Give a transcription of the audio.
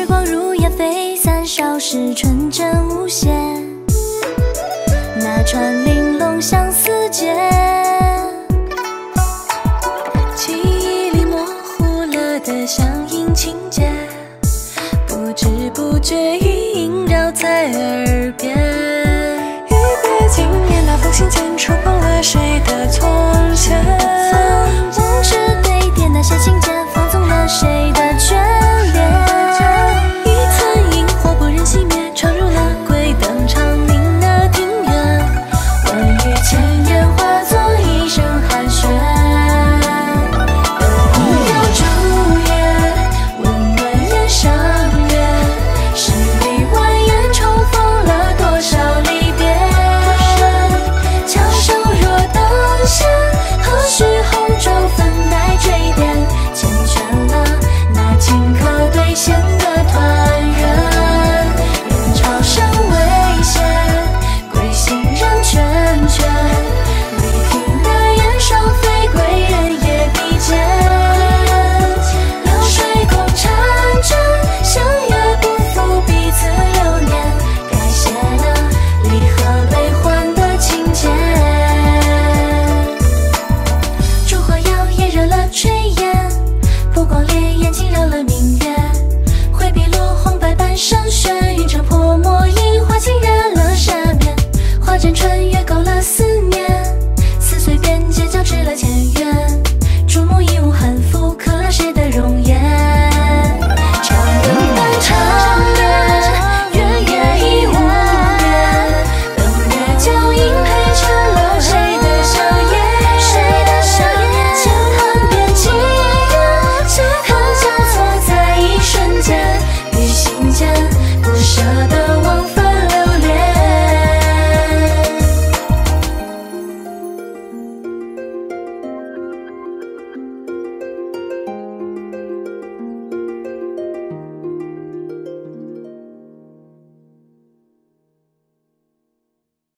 时光如烟飞散，少时纯真无邪，那串玲珑相思结。记忆里模糊了的相应情节，不知不觉已萦绕在耳边。一别经年，那封信笺触碰了谁？惊扰了明月，挥笔落红白，半生雪。